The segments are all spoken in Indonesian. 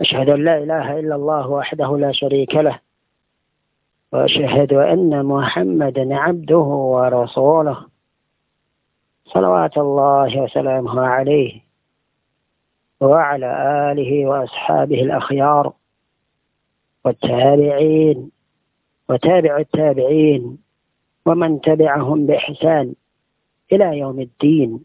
أشهد أن لا إله إلا الله وحده لا شريك له وأشهد أن محمدا عبده ورسوله صلوات الله وسلامه عليه وعلى آله وأصحابه الأخيار والتابعين وتابع التابعين ومن تبعهم بإحسان إلى يوم الدين.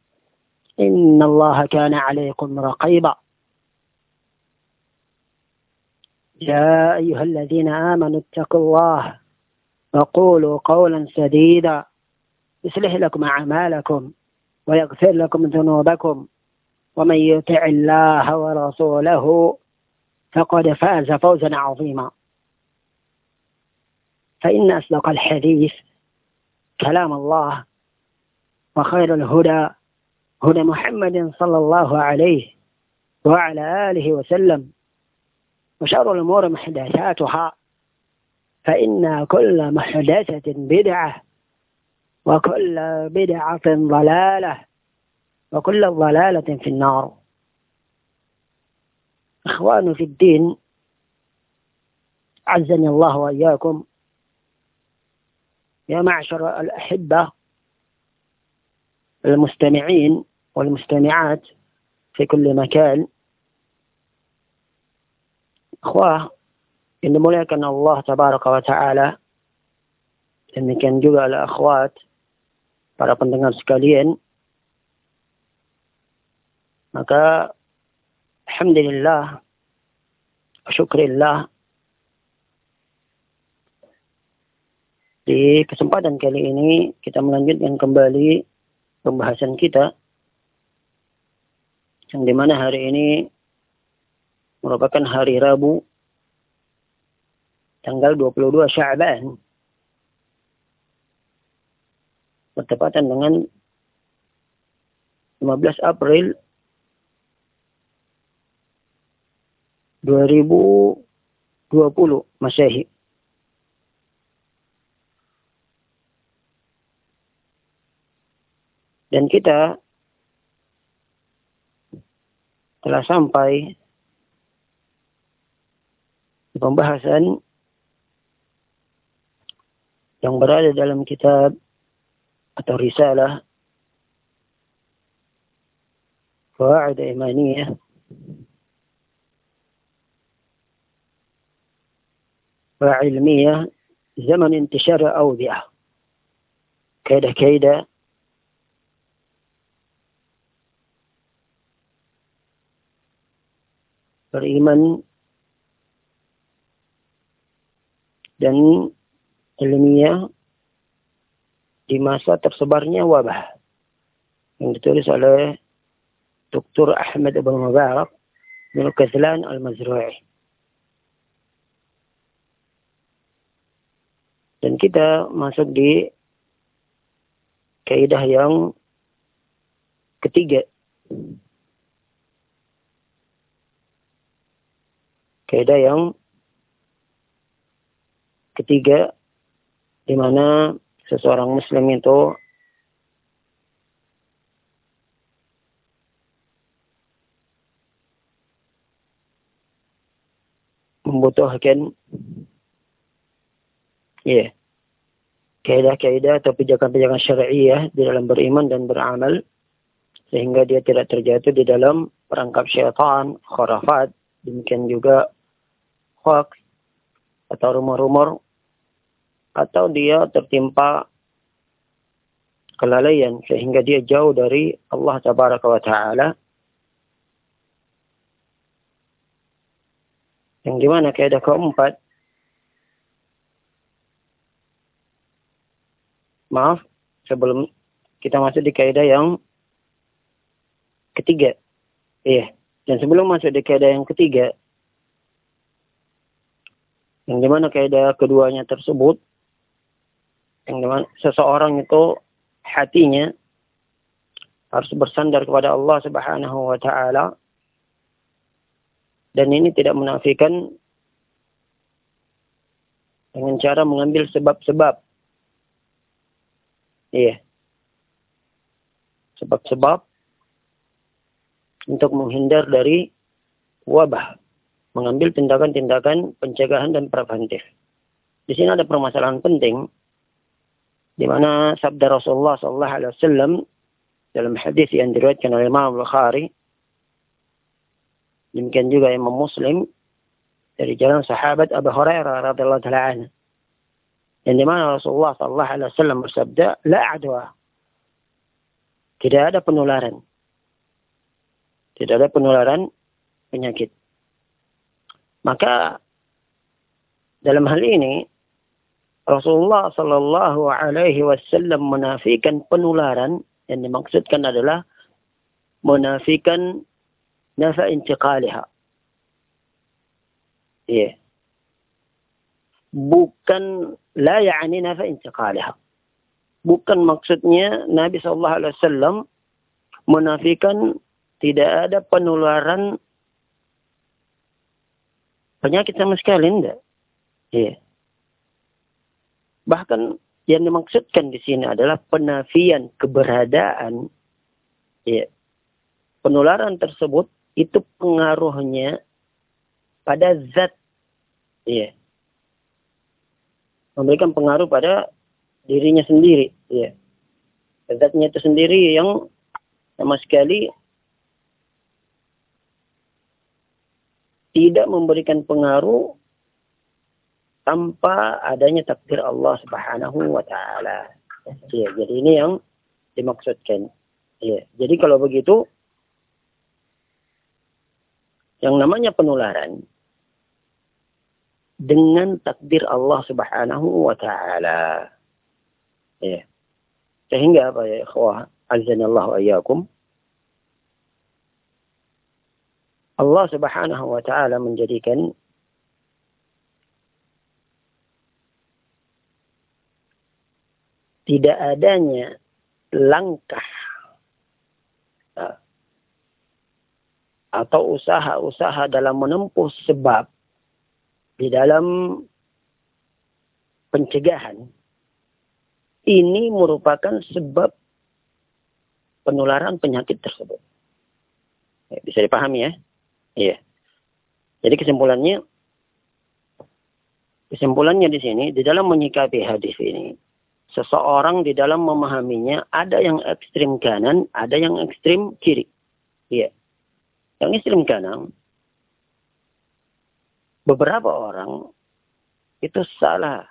إن الله كان عليكم رقيبا. يا أيها الذين آمنوا اتقوا الله وقولوا قولا سديدا. يصلح لكم أعمالكم ويغفر لكم ذنوبكم. ومن يطع الله ورسوله فقد فاز فوزا عظيما. فإن أصدق الحديث كلام الله وخير الهدى هدى محمد صلى الله عليه وعلى آله وسلم وشر الأمور محدثاتها فإن كل محدثة بدعة وكل بدعة ضلالة وكل ضلالة في النار. إخوان في الدين عزني الله وإياكم. يا معشر الأحبة المستمعين والمستمعات في كل مكان أخوة yang dimuliakan Allah tabaraka wa taala demikian juga oleh akhwat para pendengar sekalian maka alhamdulillah syukrillah di kesempatan kali ini kita melanjutkan kembali pembahasan kita yang di mana hari ini merupakan hari Rabu tanggal 22 Sya'ban bertepatan dengan 15 April 2020 Masehi. Dan kita telah sampai pembahasan yang berada dalam kitab atau risalah Fawaid Imaniyah وعلمية زمن انتشار أوبئة كيدا كيدا beriman dan ilmiah di masa tersebarnya wabah yang ditulis oleh Dr. Ahmad Ibn Mubarak bin Kazlan Al-Mazru'i. Dan kita masuk di kaidah yang ketiga. Kaidah yang ketiga di mana seseorang muslim itu membutuhkan ya yeah, kaidah-kaidah atau pijakan-pijakan syariah di dalam beriman dan beramal sehingga dia tidak terjatuh di dalam perangkap syaitan, khurafat, demikian juga hoax atau rumor-rumor atau dia tertimpa kelalaian sehingga dia jauh dari Allah tabaraka wa taala. Yang di mana kaidah keempat? Maaf sebelum kita masuk di kaidah yang ketiga. Iya dan sebelum masuk di kaidah yang ketiga yang di mana kaidah keduanya tersebut yang di mana seseorang itu hatinya harus bersandar kepada Allah Subhanahu wa taala dan ini tidak menafikan dengan cara mengambil sebab-sebab. Iya. Sebab-sebab untuk menghindar dari wabah. Mengambil tindakan-tindakan pencegahan dan preventif. Di sini ada permasalahan penting di mana sabda Rasulullah sallallahu alaihi wasallam dalam hadis yang diriwayatkan oleh Imam Bukhari demikian juga Imam Muslim dari jalan sahabat Abu Hurairah radhiyallahu taala anhu yang di mana Rasulullah sallallahu alaihi wasallam bersabda la adwa. Tidak ada penularan. Tidak ada penularan penyakit maka dalam hal ini Rasulullah Shallallahu Alaihi Wasallam menafikan penularan yang dimaksudkan adalah menafikan nafa intiqaliha. Iya. Yeah. Bukan la ya'ni nafa intiqaliha. Bukan maksudnya Nabi Shallallahu Alaihi Wasallam menafikan tidak ada penularan penyakit sama sekali, enggak. Iya. Bahkan yang dimaksudkan di sini adalah penafian keberadaan ya, penularan tersebut itu pengaruhnya pada zat ya, memberikan pengaruh pada dirinya sendiri ya. zatnya itu sendiri yang sama sekali tidak memberikan pengaruh tanpa adanya takdir Allah Subhanahu wa taala. Ya, jadi ini yang dimaksudkan. Ya, jadi kalau begitu yang namanya penularan dengan takdir Allah Subhanahu wa taala. Ya. Sehingga apa ya ikhwah azanallahu ayyakum Allah Subhanahu wa taala menjadikan tidak adanya langkah uh, atau usaha-usaha dalam menempuh sebab di dalam pencegahan ini merupakan sebab penularan penyakit tersebut. Bisa dipahami ya? Iya. Jadi kesimpulannya kesimpulannya di sini di dalam menyikapi hadis ini seseorang di dalam memahaminya ada yang ekstrim kanan, ada yang ekstrim kiri. Iya. Yang ekstrim kanan beberapa orang itu salah.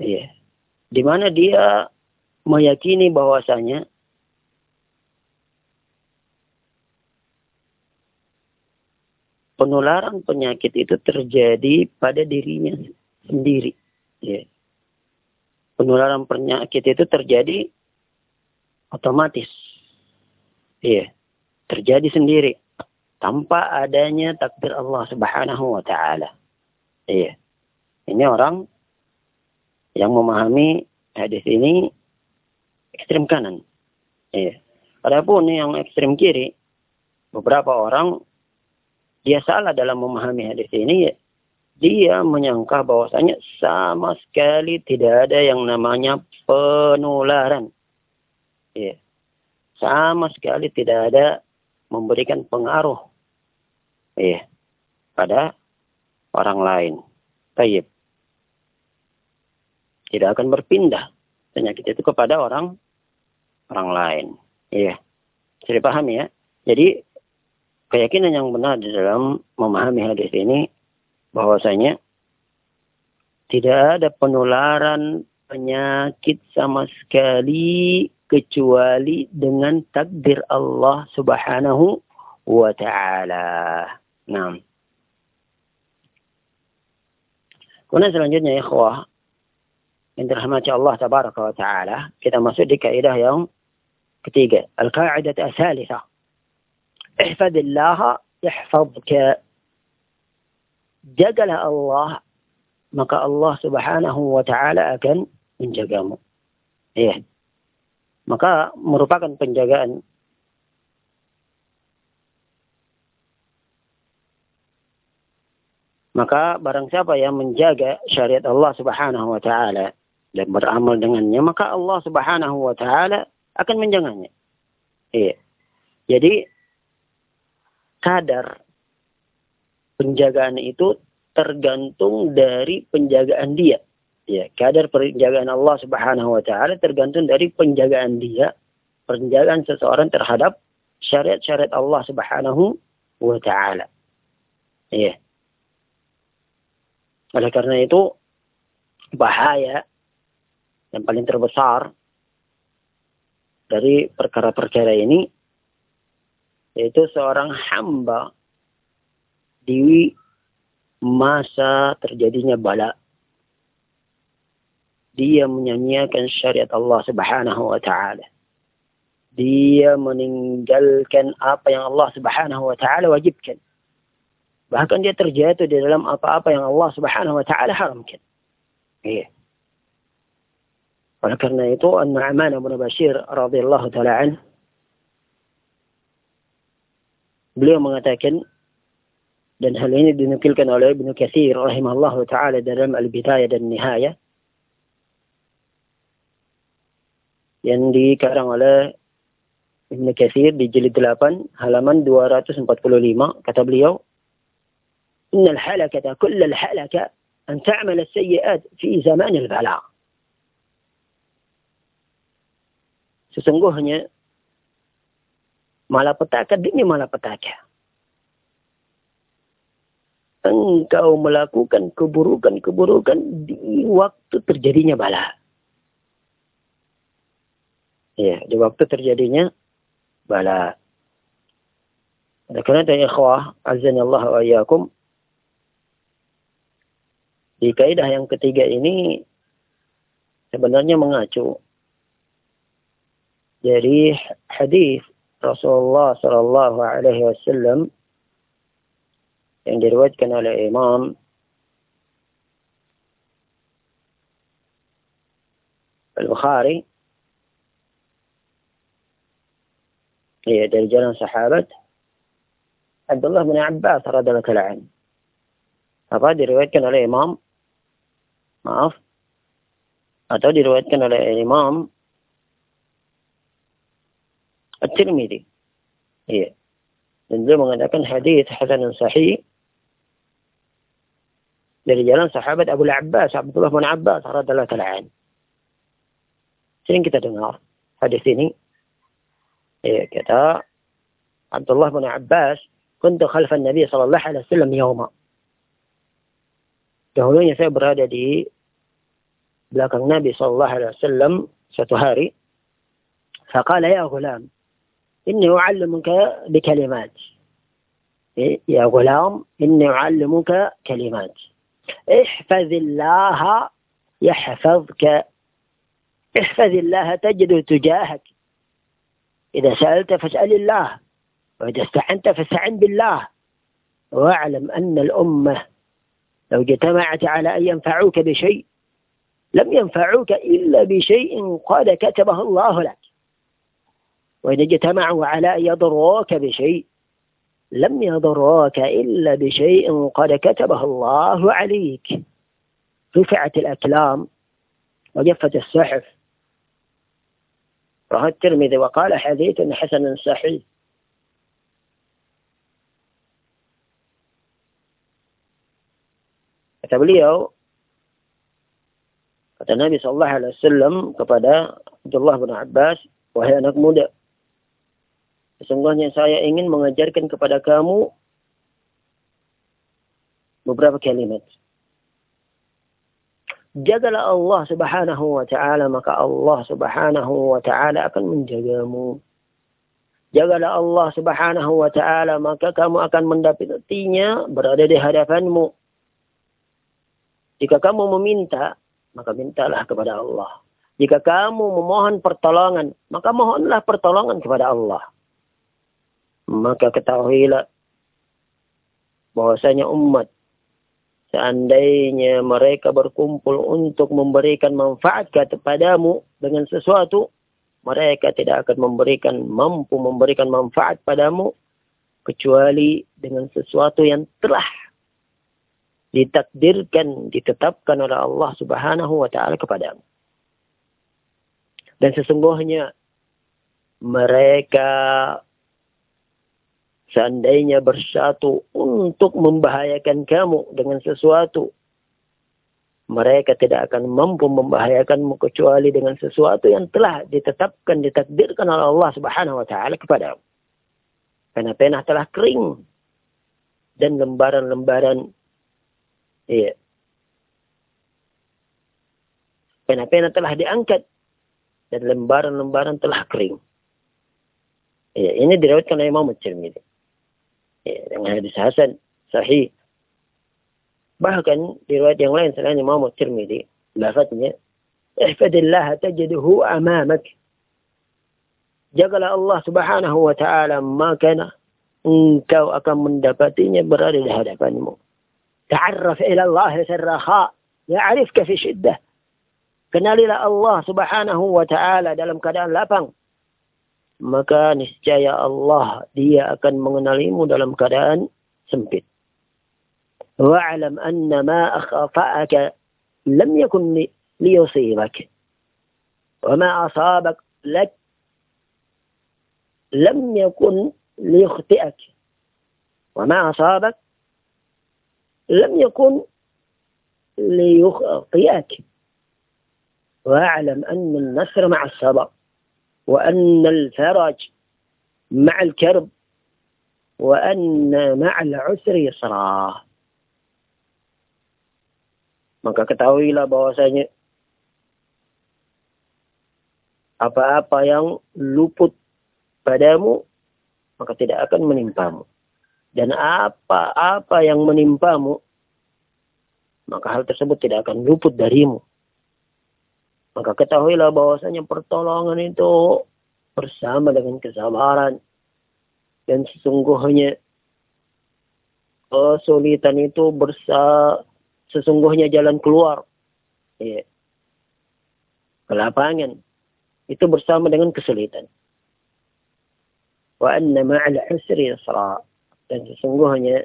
Iya. Di mana dia meyakini bahwasanya penularan penyakit itu terjadi pada dirinya sendiri. Yeah penularan penyakit itu terjadi otomatis. Iya, terjadi sendiri tanpa adanya takdir Allah Subhanahu wa taala. Iya. Ini orang yang memahami hadis ini ekstrem kanan. Iya. Adapun yang ekstrem kiri, beberapa orang dia salah dalam memahami hadis ini dia menyangka bahwasanya sama sekali tidak ada yang namanya penularan. Ya. Sama sekali tidak ada memberikan pengaruh ya, pada orang lain. Tayyib. Tidak akan berpindah penyakit itu kepada orang orang lain. Iya. Jadi paham ya? Jadi keyakinan yang benar di dalam memahami hadis ini bahwasanya tidak ada penularan penyakit sama sekali kecuali dengan takdir Allah Subhanahu wa taala. Nah. Kemudian selanjutnya ikhwah yang dirahmati Allah tabaraka wa taala, kita masuk di kaidah yang ketiga, al-qaidah al-thalithah. Ihfadillah yahfazka. Jagalah Allah, maka Allah Subhanahu wa taala akan menjagamu. Iya. Maka merupakan penjagaan Maka barang siapa yang menjaga syariat Allah Subhanahu wa taala dan beramal dengannya, maka Allah Subhanahu wa taala akan menjaganya. Iya. Jadi kadar penjagaan itu tergantung dari penjagaan dia. Ya, kadar penjagaan Allah Subhanahu wa taala tergantung dari penjagaan dia, penjagaan seseorang terhadap syariat-syariat Allah Subhanahu wa taala. Iya. Oleh karena itu, bahaya yang paling terbesar dari perkara-perkara ini yaitu seorang hamba di masa terjadinya bala dia menyanyiakan syariat Allah Subhanahu wa taala dia meninggalkan apa yang Allah Subhanahu wa taala wajibkan Bahkan dia terjatuh di dalam apa-apa yang Allah Subhanahu wa taala haramkan. Iya. Oleh karena itu, An-Nu'man bin Bashir radhiyallahu taala beliau mengatakan dan hal ini dinukilkan oleh Ibnu Katsir rahimahullahu taala dalam Al-Bidayah dan Nihayah yang dikarang oleh Ibnu Katsir di jilid 8 halaman 245 kata beliau innal halakata kullal halaka an ta'mal as-sayyi'at fi zaman al-bala sesungguhnya malapetaka demi malapetaka. Engkau melakukan keburukan-keburukan di waktu terjadinya bala. Ya, di waktu terjadinya bala. Oleh karena itu, ikhwah, azan Allah wa iyyakum, di kaidah yang ketiga ini sebenarnya mengacu dari hadis رسول الله صلى الله عليه وسلم عند الوجكن على الإمام البخاري هي درجال صحابة عبد الله بن عباس رضي الله عنه فبعد روايت كان على الإمام ما أف أتودي روايت كان على الإمام الترمذي. هي من ذو مغنقن حديث حسن صحيح. لرجال صحابة أبو العباس عبد الله بن عباس رضي الله تعالى عنه. سين كتا دمار حديثيني إيه كتا عبد الله بن عباس كنت خلف النبي صلى الله عليه وسلم يوما. تهولون يسير برادة دي. لكن النبي صلى الله عليه وسلم ستهاري. فقال يا غلام إني أعلمك بكلمات. يا غلام إني أعلمك كلمات. احفظ الله يحفظك. احفظ الله تجد تجاهك. إذا سألت فاسأل الله وإذا استعنت فاستعن بالله. واعلم أن الأمة لو اجتمعت على أن ينفعوك بشيء لم ينفعوك إلا بشيء قد كتبه الله لك. وإن اجتمعوا على أن يضروك بشيء لم يضروك إلا بشيء قد كتبه الله عليك. رفعت الأكلام وجفت الصحف. رواه الترمذي وقال حديث حسن صحيح. Kata beliau Kata Nabi Sallallahu Alaihi Wasallam kepada Abdullah bin Abbas, wahai anak muda, Sesungguhnya saya ingin mengajarkan kepada kamu beberapa kalimat. Jagalah Allah subhanahu wa ta'ala, maka Allah subhanahu wa ta'ala akan menjagamu. Jagalah Allah subhanahu wa ta'ala, maka kamu akan mendapatinya berada di hadapanmu. Jika kamu meminta, maka mintalah kepada Allah. Jika kamu memohon pertolongan, maka mohonlah pertolongan kepada Allah. Maka ketahuilah bahwasanya umat seandainya mereka berkumpul untuk memberikan manfaat kepadamu dengan sesuatu, mereka tidak akan memberikan mampu memberikan manfaat padamu kecuali dengan sesuatu yang telah ditakdirkan, ditetapkan oleh Allah Subhanahu wa taala kepadamu. Dan sesungguhnya mereka seandainya bersatu untuk membahayakan kamu dengan sesuatu, mereka tidak akan mampu membahayakanmu kecuali dengan sesuatu yang telah ditetapkan, ditakdirkan oleh Allah Subhanahu wa taala kepadamu. Karena penah telah kering dan lembaran-lembaran iya. Pena-pena telah diangkat dan lembaran-lembaran telah kering. Ya, ini diriwayatkan oleh Imam Tirmidzi. Dengan hadis hasan sahih. Bahkan di riwayat yang lain selain Imam Tirmidzi, lafaznya ihfadillah tajiduhu amamak. Jagalah Allah Subhanahu wa taala maka engkau akan mendapatinya berada di hadapanmu. Ta'arraf ila Allah fi raha, ya'rifka fi shiddah. Kenalilah Allah subhanahu wa ta'ala dalam keadaan lapang. Maka niscaya Allah dia akan mengenalimu dalam keadaan sempit. Wa'alam anna ma akhafa'aka lam yakun liyusibak. Wa ma asabak lak lam yakun liyukhti'ak. Wa ma asabak lam yakun liyukhti'ak. واعلم أن النصر مع الصبر وأن الفرج مع الكرب وأن مع العسر يسرا maka ketahuilah bahwasanya apa-apa yang luput padamu maka tidak akan menimpamu dan apa-apa yang menimpamu maka hal tersebut tidak akan luput darimu maka ketahuilah bahwasanya pertolongan itu bersama dengan kesabaran. Dan sesungguhnya kesulitan itu bersa sesungguhnya jalan keluar. Ya. Kelapangan itu bersama dengan kesulitan. Wa anna ma'al usri yusra. Dan sesungguhnya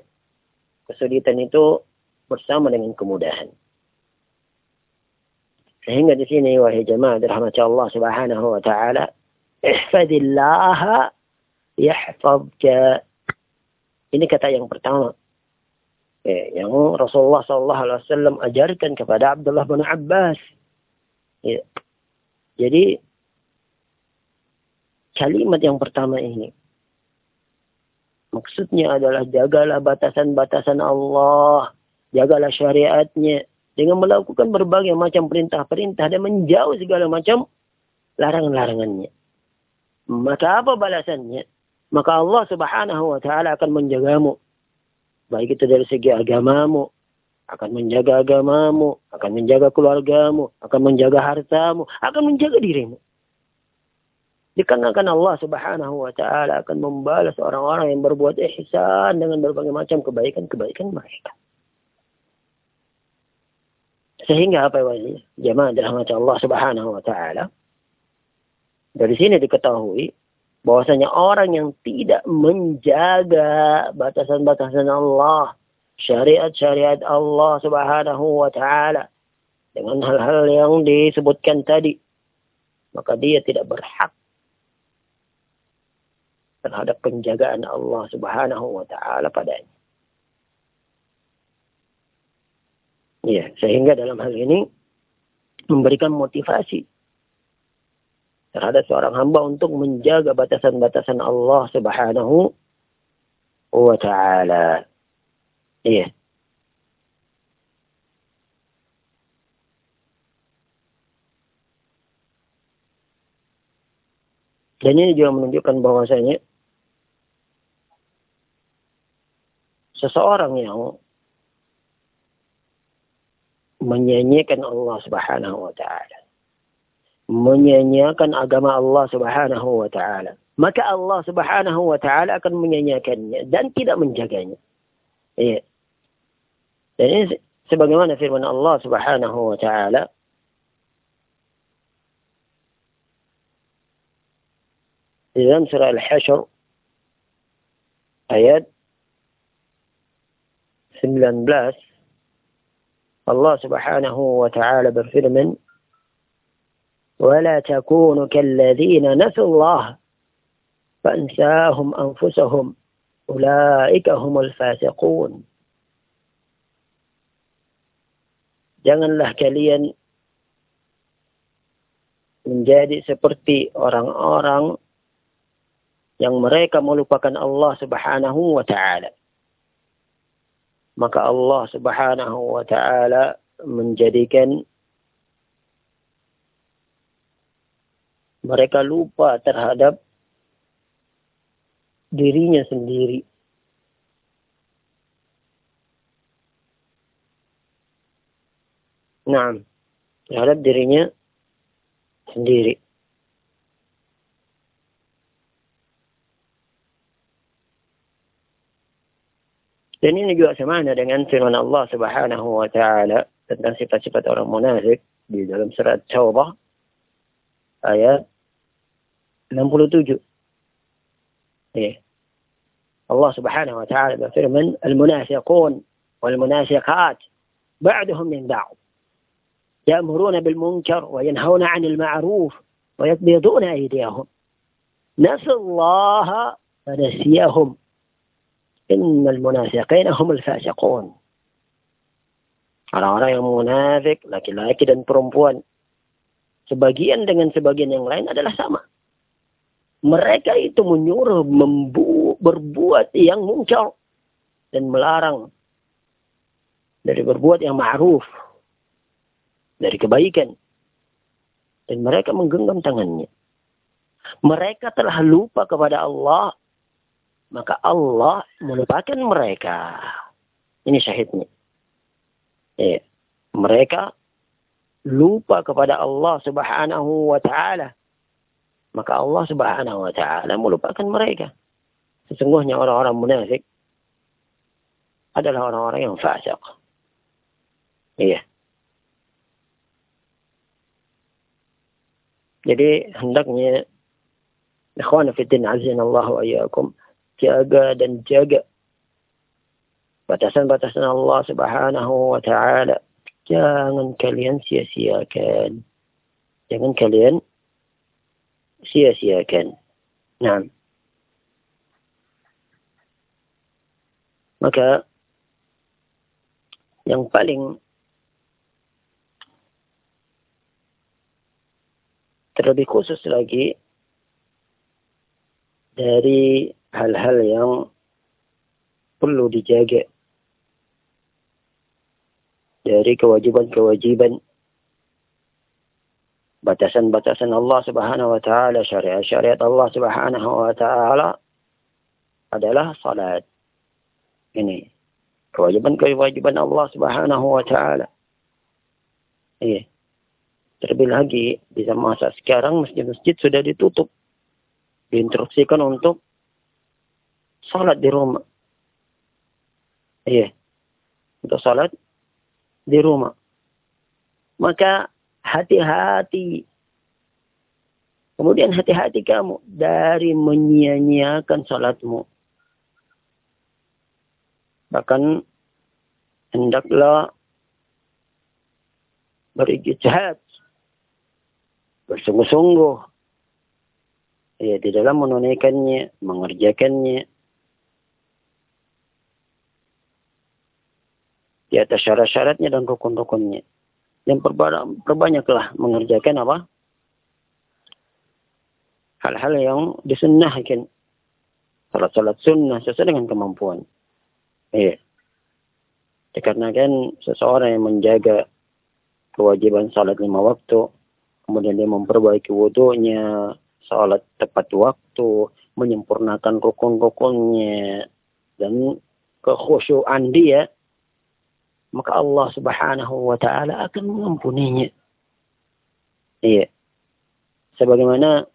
kesulitan itu bersama dengan kemudahan. Sehingga di sini wahai jemaah dirahmati Allah Subhanahu wa taala, ihfadillah yahfazka. Ini kata yang pertama. Eh, yang Rasulullah sallallahu alaihi wasallam ajarkan kepada Abdullah bin Abbas. Ya. Jadi kalimat yang pertama ini maksudnya adalah jagalah batasan-batasan Allah, jagalah syariatnya, dengan melakukan berbagai macam perintah-perintah dan menjauh segala macam larangan-larangannya. Maka apa balasannya? Maka Allah subhanahu wa ta'ala akan menjagamu. Baik itu dari segi agamamu, akan menjaga agamamu, akan menjaga keluargamu, akan menjaga hartamu, akan menjaga dirimu. Dikarenakan Allah subhanahu wa ta'ala akan membalas orang-orang yang berbuat ihsan dengan berbagai macam kebaikan-kebaikan mereka. Sehingga apa wali? Jamaah dirahmati Allah Subhanahu wa taala. Dari sini diketahui bahwasanya orang yang tidak menjaga batasan-batasan Allah, syariat-syariat Allah Subhanahu wa taala dengan hal-hal yang disebutkan tadi, maka dia tidak berhak terhadap penjagaan Allah Subhanahu wa taala padanya. Ya, sehingga dalam hal ini memberikan motivasi terhadap seorang hamba untuk menjaga batasan-batasan Allah Subhanahu wa taala. Iya. Dan ini juga menunjukkan bahwasanya seseorang yang menyanyikan Allah Subhanahu wa taala. Menyanyikan agama Allah Subhanahu wa taala. Maka Allah Subhanahu wa taala akan menyanyikannya dan tidak menjaganya. Iya. Dan ini sebagaimana firman Allah Subhanahu wa taala di dalam surah Al-Hasyr ayat 19 Subhanahu wa taala berfirman ولا تكونوا كالذين نسوا الله فأنساهم أنفسهم أولئك هم الفاسقون Janganlah kalian menjadi seperti orang-orang yang mereka melupakan Allah Subhanahu wa taala maka Allah Subhanahu wa taala menjadikan mereka lupa terhadap dirinya sendiri. Nah, terhadap dirinya sendiri. Dan ini juga semana dengan firman Allah Subhanahu wa taala tentang sifat-sifat orang munafik di dalam surat Taubah ayat 67. Ya. Allah Subhanahu wa taala berfirman, "Al-munafiqun wal-munafiqat ba'duhum min ba'd." يأمرون بالمنكر وينهون عن المعروف ويقبضون أيديهم نسوا الله فنسيهم Innal munafiqina humul fasiqun. Orang-orang yang munafik, laki-laki dan perempuan, sebagian dengan sebagian yang lain adalah sama. Mereka itu menyuruh membu berbuat yang muncul dan melarang dari berbuat yang ma'ruf, dari kebaikan. Dan mereka menggenggam tangannya. Mereka telah lupa kepada Allah maka Allah melupakan mereka. Ini syahidnya. Ya. Mereka lupa kepada Allah subhanahu wa ta'ala. Maka Allah subhanahu wa ta'ala melupakan mereka. Sesungguhnya orang-orang munafik adalah orang-orang yang fasik. Iya. Jadi hendaknya ikhwan fillah azza Allah wa iyyakum jaga dan jaga batasan-batasan Allah Subhanahu wa taala. Jangan kalian sia-siakan. Jangan kalian sia-siakan. Nah. Maka yang paling terlebih khusus lagi dari hal-hal yang perlu dijaga dari kewajiban-kewajiban batasan-batasan Allah Subhanahu wa taala syariat-syariat Allah Subhanahu wa taala adalah salat. Ini kewajiban-kewajiban Allah Subhanahu wa taala. Iya. Terlebih lagi di masa sekarang masjid-masjid sudah ditutup. Diinstruksikan untuk salat di rumah. Iya. Untuk salat di rumah. Maka hati-hati. Kemudian hati-hati kamu dari menyia-nyiakan salatmu. Bahkan hendaklah berijtihad bersungguh-sungguh ya di dalam menunaikannya, mengerjakannya di atas syarat-syaratnya dan rukun-rukunnya. Dan perbanyaklah mengerjakan apa? hal-hal yang disunnahkan. Salat-salat sunnah sesuai dengan kemampuan. Iya. Dikarenakan seseorang yang menjaga kewajiban salat lima waktu, kemudian dia memperbaiki wudhunya, salat tepat waktu, menyempurnakan rukun-rukunnya, dan kekhusyuan dia, maka Allah subhanahu wa ta'ala akan mengampuninya. Iya. Sebagaimana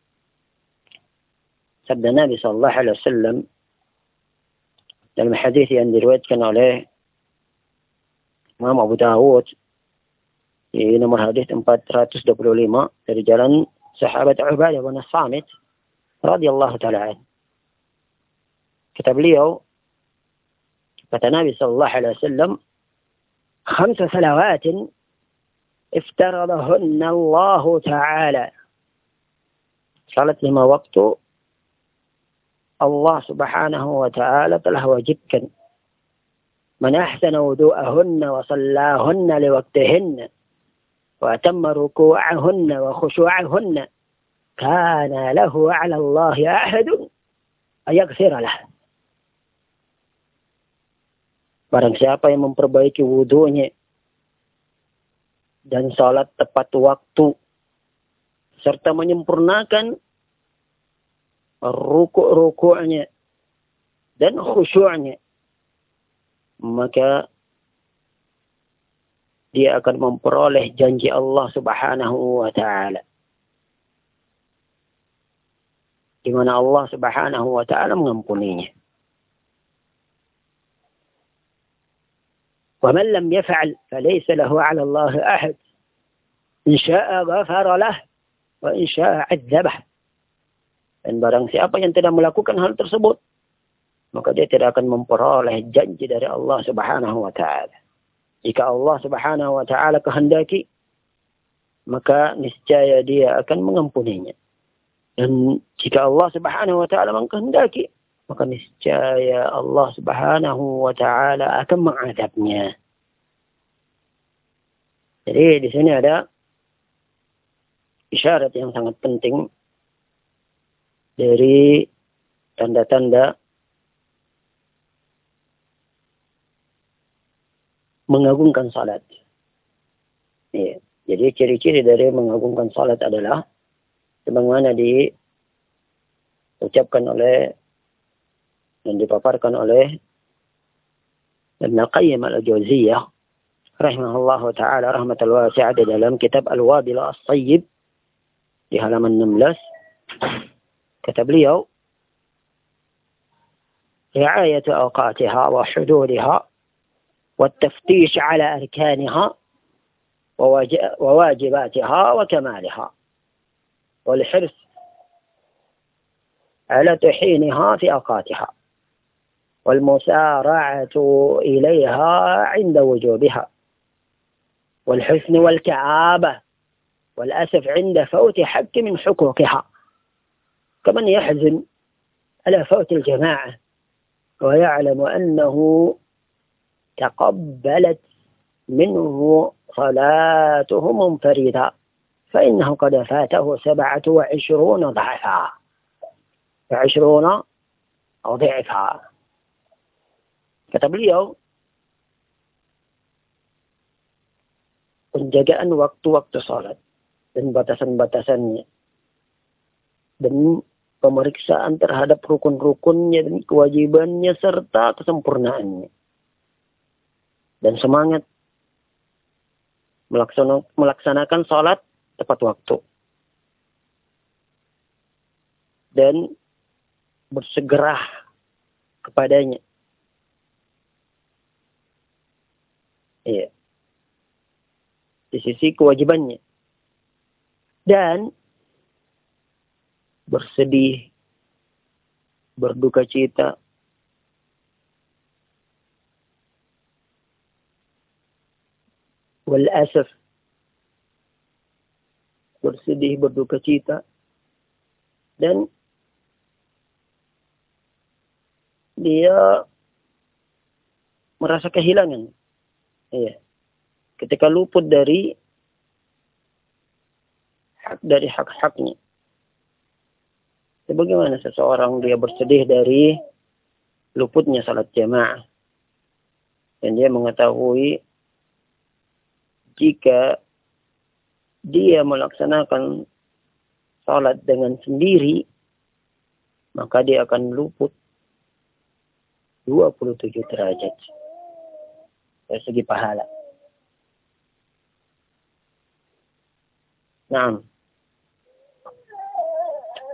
sabda Nabi sallallahu alaihi wasallam dalam hadis yang diriwayatkan oleh Imam Abu Dawud di nomor hadis 425 dari jalan sahabat Ubadah bin Samit radhiyallahu taala Kata beliau kata Nabi sallallahu alaihi wasallam خمس صلوات افترضهن الله تعالى. صلتهما وقت الله سبحانه وتعالى telah wajibkan من أحسن وضوءهن وصلاهن لوقتهن وأتم ركوعهن وخشوعهن كان له على الله أحد أن يغفر له. Barang siapa yang memperbaiki wudhunya dan salat tepat waktu serta menyempurnakan rukuk-rukuknya dan khusyuknya maka dia akan memperoleh janji Allah Subhanahu wa taala. Di mana Allah Subhanahu wa taala mengampuninya ومن لم يفعل فليس له على الله أحد إن شاء غفر له وإن شاء عذبه Dan barang siapa yang tidak melakukan hal tersebut, maka dia tidak akan memperoleh janji dari Allah Subhanahu wa taala. Jika Allah Subhanahu wa taala kehendaki, maka niscaya dia akan mengampuninya. Dan jika Allah Subhanahu wa taala mengkehendaki, maka niscaya Allah Subhanahu wa taala akan mengadabnya. Jadi di sini ada isyarat yang sangat penting dari tanda-tanda mengagungkan salat. Ya. Jadi ciri-ciri dari mengagungkan salat adalah sebagaimana diucapkan oleh dan dipaparkan oleh Ibn Qayyim al-Jauziyah rahimahullah taala rahmatul wasi'ah dalam kitab Al-Wabil As-Sayyib di halaman 16 kata beliau رعاية أوقاتها وحدودها والتفتيش على أركانها وواجباتها وكمالها والحرص على تحينها في أوقاتها والمسارعة إليها عند وجوبها. والحسن والكعابة والأسف عند فوت حق من حقوقها. كمن يحزن على فوت الجماعة ويعلم أنه تقبلت منه صلاته منفردا فإنه قد فاته سبعة وعشرون ضعفا. وعشرون ضعفا. Kata beliau penjagaan waktu-waktu sholat dan batasan-batasannya dan pemeriksaan terhadap rukun-rukunnya dan kewajibannya serta kesempurnaannya. Dan semangat melaksanakan sholat tepat waktu. Dan bersegera kepadanya. Iya. Di sisi kewajibannya. Dan bersedih, berduka cita. Wal asaf bersedih, berduka cita. Dan dia merasa kehilangan. Iya. Ketika luput dari hak dari hak-haknya. Sebagaimana seseorang dia bersedih dari luputnya salat jamaah. Dan dia mengetahui jika dia melaksanakan salat dengan sendiri, maka dia akan luput 27 derajat dari segi pahala. Nah,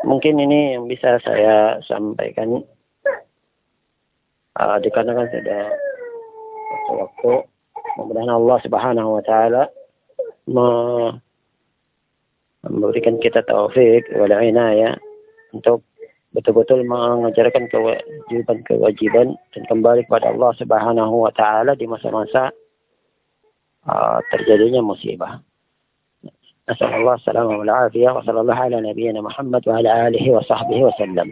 mungkin ini yang bisa saya sampaikan. Uh, dikarenakan sudah waktu, mudah-mudahan Allah Subhanahu Wa Taala memberikan kita taufik wal ya untuk betul-betul mengajarkan kewajiban-kewajiban dan kembali kepada Allah Subhanahu wa taala di masa-masa uh, terjadinya musibah. Assalamualaikum warahmatullahi wabarakatuh. Wa sallallahu ala nabiyyina Muhammad wa ala alihi wa sahbihi wa sallam.